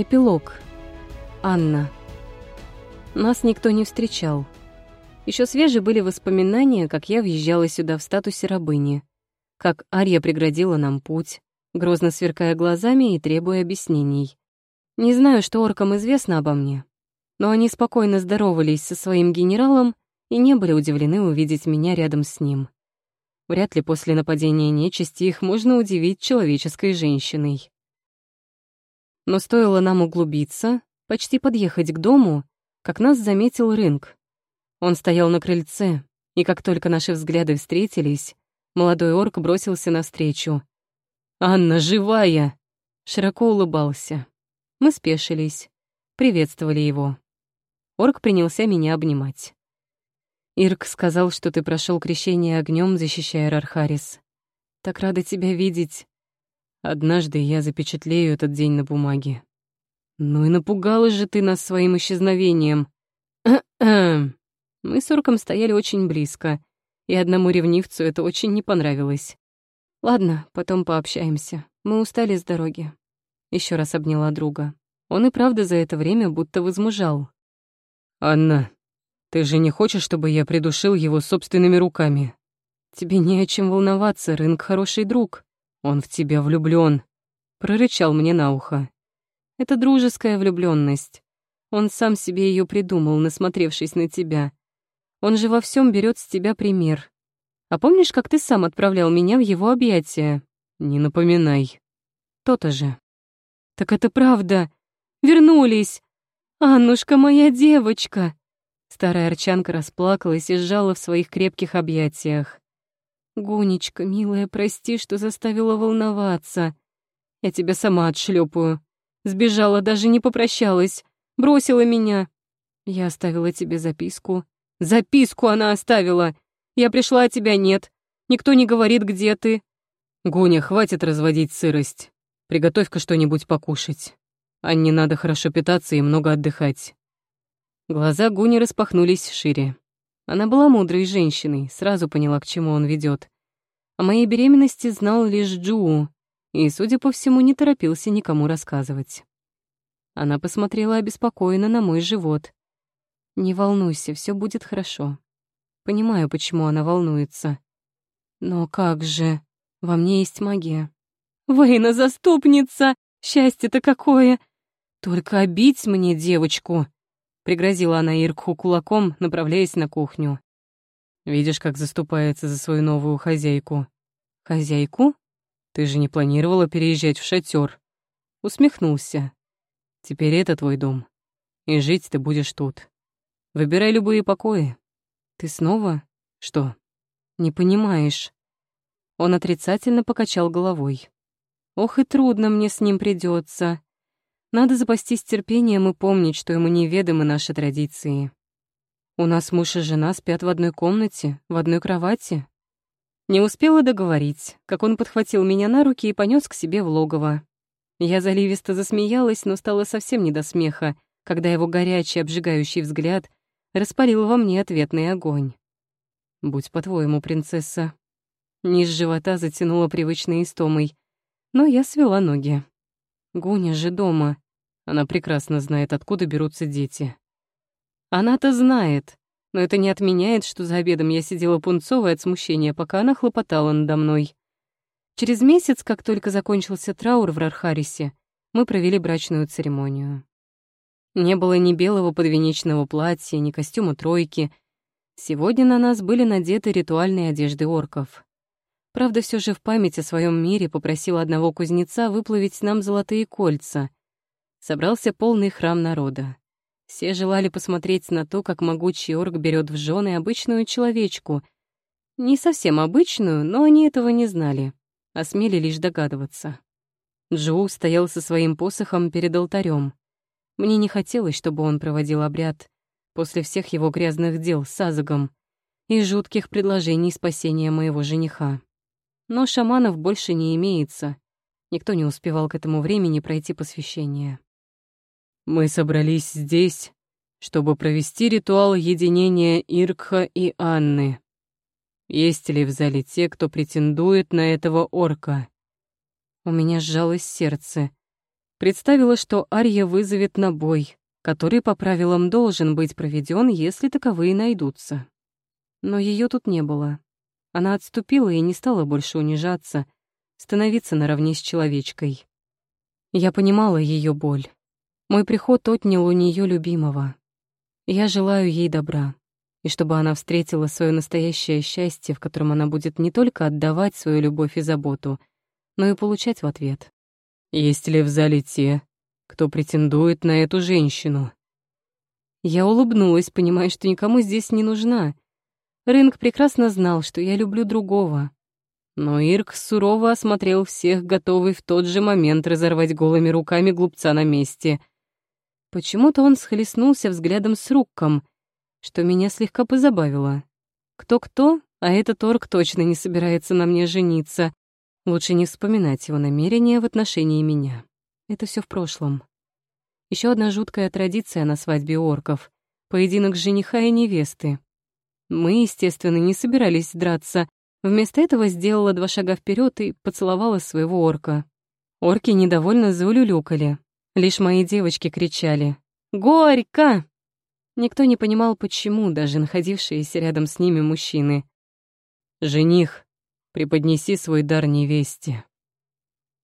Эпилог. Анна. Нас никто не встречал. Еще свежи были воспоминания, как я въезжала сюда в статусе рабыни, как Ария преградила нам путь, грозно сверкая глазами и требуя объяснений. Не знаю, что оркам известно обо мне, но они спокойно здоровались со своим генералом и не были удивлены увидеть меня рядом с ним. Вряд ли после нападения нечисти их можно удивить человеческой женщиной. Но стоило нам углубиться, почти подъехать к дому, как нас заметил рынок. Он стоял на крыльце, и как только наши взгляды встретились, молодой орк бросился навстречу. «Анна живая!» Широко улыбался. Мы спешились, приветствовали его. Орк принялся меня обнимать. Ирк сказал, что ты прошел крещение огнем, защищая Рархарис. Так рада тебя видеть. Однажды я запечатлею этот день на бумаге. Ну и напугала же ты нас своим исчезновением. Мы с Орком стояли очень близко, и одному ревнивцу это очень не понравилось. Ладно, потом пообщаемся. Мы устали с дороги. Еще раз обняла друга. Он и правда за это время будто возмужал. «Анна, ты же не хочешь, чтобы я придушил его собственными руками? Тебе не о чем волноваться, Рынг хороший друг. Он в тебя влюблён, прорычал мне на ухо. Это дружеская влюблённость. Он сам себе её придумал, насмотревшись на тебя. Он же во всём берёт с тебя пример. А помнишь, как ты сам отправлял меня в его объятия? Не напоминай. То-то же. Так это правда. Вернулись. Аннушка моя девочка. Старая арчанка расплакалась и сжала в своих крепких объятиях. «Гунечка, милая, прости, что заставила волноваться. Я тебя сама отшлепаю. Сбежала, даже не попрощалась. Бросила меня. Я оставила тебе записку. Записку она оставила. Я пришла, а тебя нет. Никто не говорит, где ты. Гуня, хватит разводить сырость. Приготовь-ка что-нибудь покушать. Анне надо хорошо питаться и много отдыхать. Глаза Гуни распахнулись шире. Она была мудрой женщиной, сразу поняла, к чему он ведет. О моей беременности знал лишь Джуу, и, судя по всему, не торопился никому рассказывать. Она посмотрела обеспокоенно на мой живот. «Не волнуйся, все будет хорошо. Понимаю, почему она волнуется. Но как же? Во мне есть магия. Вейна, заступница! Счастье-то какое! Только обить мне девочку!» Пригрозила она Иркху кулаком, направляясь на кухню. «Видишь, как заступается за свою новую хозяйку». «Хозяйку? Ты же не планировала переезжать в шатер. Усмехнулся. «Теперь это твой дом. И жить ты будешь тут. Выбирай любые покои». «Ты снова? Что? Не понимаешь?» Он отрицательно покачал головой. «Ох и трудно мне с ним придется. Надо запастись терпением и помнить, что ему неведомы наши традиции. У нас муж и жена спят в одной комнате, в одной кровати. Не успела договорить, как он подхватил меня на руки и понес к себе в логово. Я заливисто засмеялась, но стало совсем не до смеха, когда его горячий, обжигающий взгляд распалил во мне ответный огонь. «Будь по-твоему, принцесса». Низ живота затянула привычной истомой, но я свела ноги. Гуня же дома. Она прекрасно знает, откуда берутся дети. Она-то знает, но это не отменяет, что за обедом я сидела пунцовая от смущения, пока она хлопотала надо мной. Через месяц, как только закончился траур в Рархарисе, мы провели брачную церемонию. Не было ни белого подвенечного платья, ни костюма тройки. Сегодня на нас были надеты ритуальные одежды орков. Правда, все же в память о своем мире попросил одного кузнеца выплавить нам золотые кольца. Собрался полный храм народа. Все желали посмотреть на то, как могучий орк берет в жены обычную человечку. Не совсем обычную, но они этого не знали, а лишь догадываться. Джоу стоял со своим посохом перед алтарем. Мне не хотелось, чтобы он проводил обряд после всех его грязных дел с Азагом и жутких предложений спасения моего жениха. Но шаманов больше не имеется. Никто не успевал к этому времени пройти посвящение. «Мы собрались здесь, чтобы провести ритуал единения Иркха и Анны. Есть ли в зале те, кто претендует на этого орка?» У меня сжалось сердце. Представила, что Арья вызовет на бой, который по правилам должен быть проведен, если таковые найдутся. Но ее тут не было. Она отступила и не стала больше унижаться, становиться наравне с человечкой. Я понимала ее боль. Мой приход отнял у нее любимого. Я желаю ей добра, и чтобы она встретила свое настоящее счастье, в котором она будет не только отдавать свою любовь и заботу, но и получать в ответ. Есть ли в зале те, кто претендует на эту женщину. Я улыбнулась, понимая, что никому здесь не нужна. Рынок прекрасно знал, что я люблю другого. Но Ирк сурово осмотрел всех, готовый в тот же момент разорвать голыми руками глупца на месте. Почему-то он схлестнулся взглядом с Рукком, что меня слегка позабавило. Кто-кто, а этот орк точно не собирается на мне жениться. Лучше не вспоминать его намерения в отношении меня. Это все в прошлом. Еще одна жуткая традиция на свадьбе орков — поединок жениха и невесты. Мы, естественно, не собирались драться. Вместо этого сделала два шага вперед и поцеловала своего орка. Орки недовольно заулюлюкали. Лишь мои девочки кричали «Горько!». Никто не понимал, почему, даже находившиеся рядом с ними мужчины. «Жених, преподнеси свой дар невесте».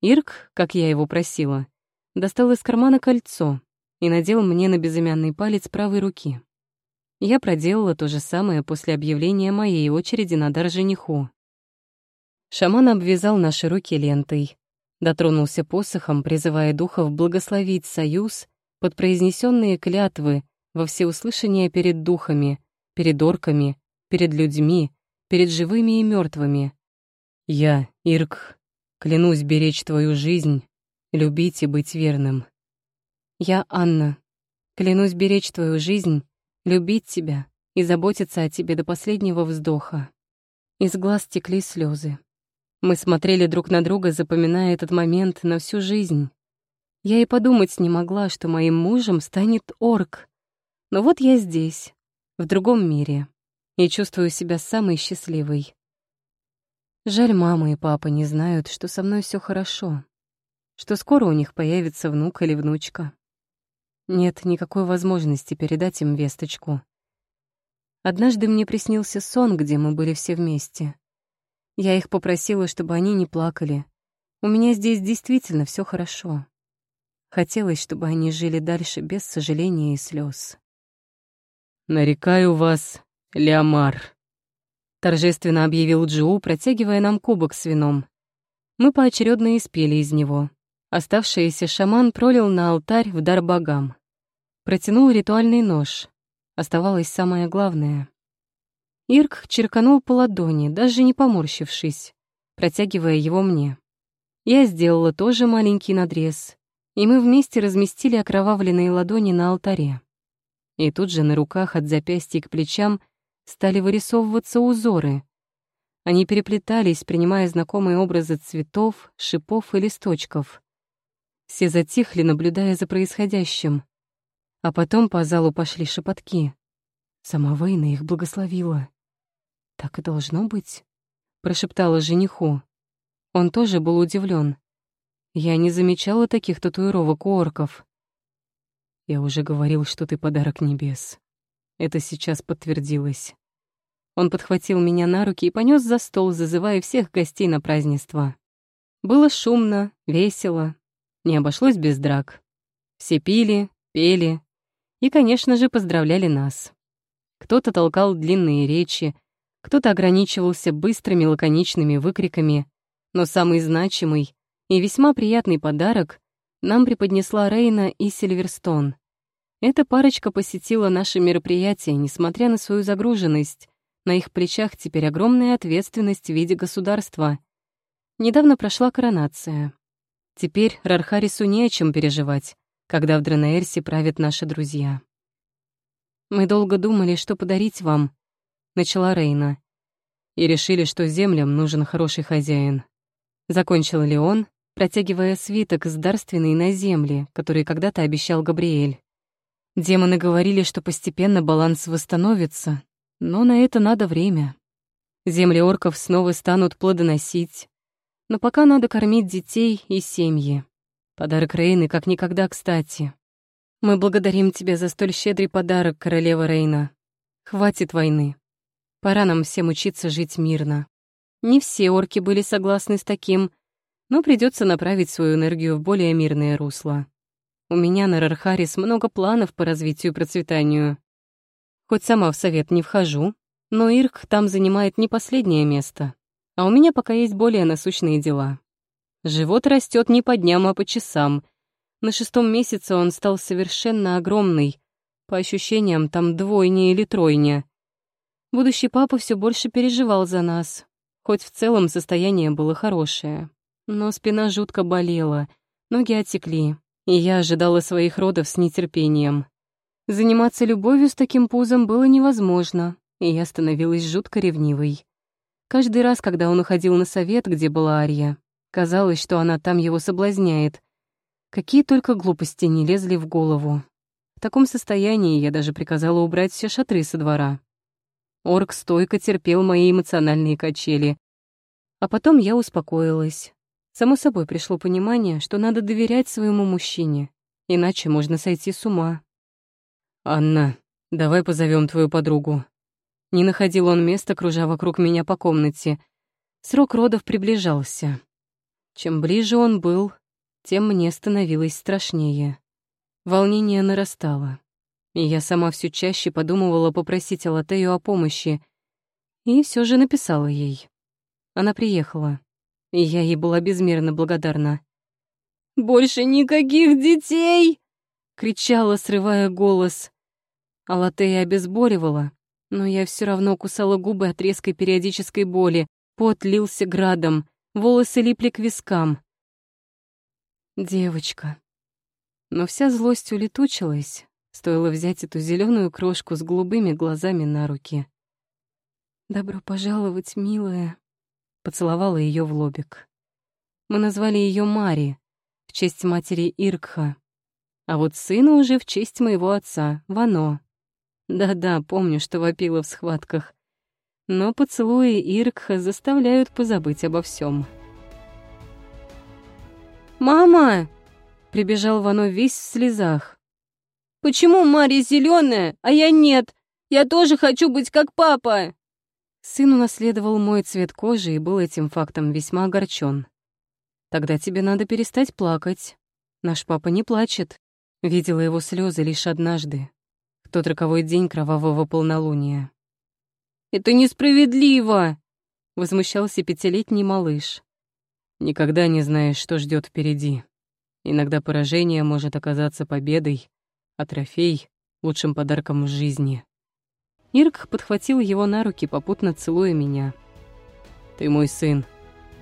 Ирк, как я его просила, достал из кармана кольцо и надел мне на безымянный палец правой руки. Я проделала то же самое после объявления моей очереди на дар жениху. Шаман обвязал наши руки лентой, дотронулся посохом, призывая духов благословить союз под произнесенные клятвы во всеуслышание перед духами, перед орками, перед людьми, перед живыми и мертвыми. Я, Ирк, Клянусь беречь твою жизнь, любить и быть верным. Я Анна. Клянусь беречь твою жизнь, любить тебя и заботиться о тебе до последнего вздоха. Из глаз текли слезы. Мы смотрели друг на друга, запоминая этот момент на всю жизнь. Я и подумать не могла, что моим мужем станет орк. Но вот я здесь, в другом мире, и чувствую себя самой счастливой. Жаль, мама и папа не знают, что со мной все хорошо, что скоро у них появится внук или внучка. Нет никакой возможности передать им весточку. Однажды мне приснился сон, где мы были все вместе. Я их попросила, чтобы они не плакали. У меня здесь действительно все хорошо. Хотелось, чтобы они жили дальше без сожаления и слез. «Нарекаю вас, Леомар», торжественно объявил Джоу, протягивая нам кубок с вином. Мы поочередно испели из него. Оставшийся шаман пролил на алтарь в дар богам. Протянул ритуальный нож. Оставалось самое главное. Ирк черканул по ладони, даже не поморщившись, протягивая его мне. Я сделала тоже маленький надрез, и мы вместе разместили окровавленные ладони на алтаре. И тут же на руках от запястья к плечам стали вырисовываться узоры. Они переплетались, принимая знакомые образы цветов, шипов и листочков. Все затихли, наблюдая за происходящим. А потом по залу пошли шепотки. Сама Вейна их благословила. «Так и должно быть», — прошептала жениху. Он тоже был удивлен. Я не замечала таких татуировок у орков. Я уже говорил, что ты подарок небес. Это сейчас подтвердилось. Он подхватил меня на руки и понес за стол, зазывая всех гостей на празднество. Было шумно, весело, не обошлось без драк. Все пили, пели и, конечно же, поздравляли нас. Кто-то толкал длинные речи, кто-то ограничивался быстрыми лаконичными выкриками, но самый значимый и весьма приятный подарок нам преподнесла Рейна и Сильверстон. Эта парочка посетила наше мероприятие, несмотря на свою загруженность, на их плечах теперь огромная ответственность в виде государства. Недавно прошла коронация. Теперь Рархарису не о чем переживать, когда в Дранаэрсе правят наши друзья. «Мы долго думали, что подарить вам», — начала Рейна. «И решили, что землям нужен хороший хозяин». Закончил Леон, протягивая свиток с дарственной на земли, который когда-то обещал Габриэль. Демоны говорили, что постепенно баланс восстановится, но на это надо время. Земли орков снова станут плодоносить, но пока надо кормить детей и семьи. Подарок Рейны как никогда кстати. Мы благодарим тебя за столь щедрый подарок, королева Рейна. Хватит войны. Пора нам всем учиться жить мирно. Не все орки были согласны с таким, но придется направить свою энергию в более мирное русло. У меня на Рархарис много планов по развитию и процветанию. Хоть сама в совет не вхожу, но Ирк там занимает не последнее место, а у меня пока есть более насущные дела. Живот растет не по дням, а по часам. На шестом месяце он стал совершенно огромный. По ощущениям, там двойня или тройня. Будущий папа все больше переживал за нас, хоть в целом состояние было хорошее. Но спина жутко болела, ноги отекли, и я ожидала своих родов с нетерпением. Заниматься любовью с таким пузом было невозможно, и я становилась жутко ревнивой. Каждый раз, когда он уходил на совет, где была Ария, Казалось, что она там его соблазняет. Какие только глупости не лезли в голову. В таком состоянии я даже приказала убрать все шатры со двора. Орк стойко терпел мои эмоциональные качели. А потом я успокоилась. Само собой пришло понимание, что надо доверять своему мужчине, иначе можно сойти с ума. «Анна, давай позовем твою подругу». Не находил он места, кружа вокруг меня по комнате. Срок родов приближался. Чем ближе он был, тем мне становилось страшнее. Волнение нарастало, и я сама все чаще подумывала попросить Алатею о помощи, и все же написала ей. Она приехала, и я ей была безмерно благодарна. «Больше никаких детей!» — кричала, срывая голос. Алатея обезболивала, но я все равно кусала губы от резкой периодической боли, пот лился градом, волосы липли к вискам. Девочка. Но вся злость улетучилась, стоило взять эту зеленую крошку с голубыми глазами на руки. «Добро пожаловать, милая», — поцеловала ее в лобик. Мы назвали ее Мари, в честь матери Иркха, а вот сына уже в честь моего отца, Вано. Да-да, помню, что вопила в схватках но поцелуи Иркха заставляют позабыть обо всем. «Мама!» — прибежал Вано весь в слезах. «Почему Марья зеленая, а я нет? Я тоже хочу быть как папа!» Сын унаследовал мой цвет кожи и был этим фактом весьма огорчен. «Тогда тебе надо перестать плакать. Наш папа не плачет. Видела его слезы лишь однажды, в тот роковой день кровавого полнолуния. Это несправедливо!» — возмущался пятилетний малыш. «Никогда не знаешь, что ждет впереди. Иногда поражение может оказаться победой, а трофей — лучшим подарком в жизни». Ирк подхватил его на руки, попутно целуя меня. «Ты мой сын,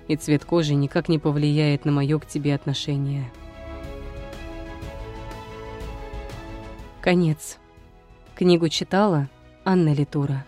и цвет кожи никак не повлияет на моё к тебе отношение». Конец. Книгу читала Анна Литура.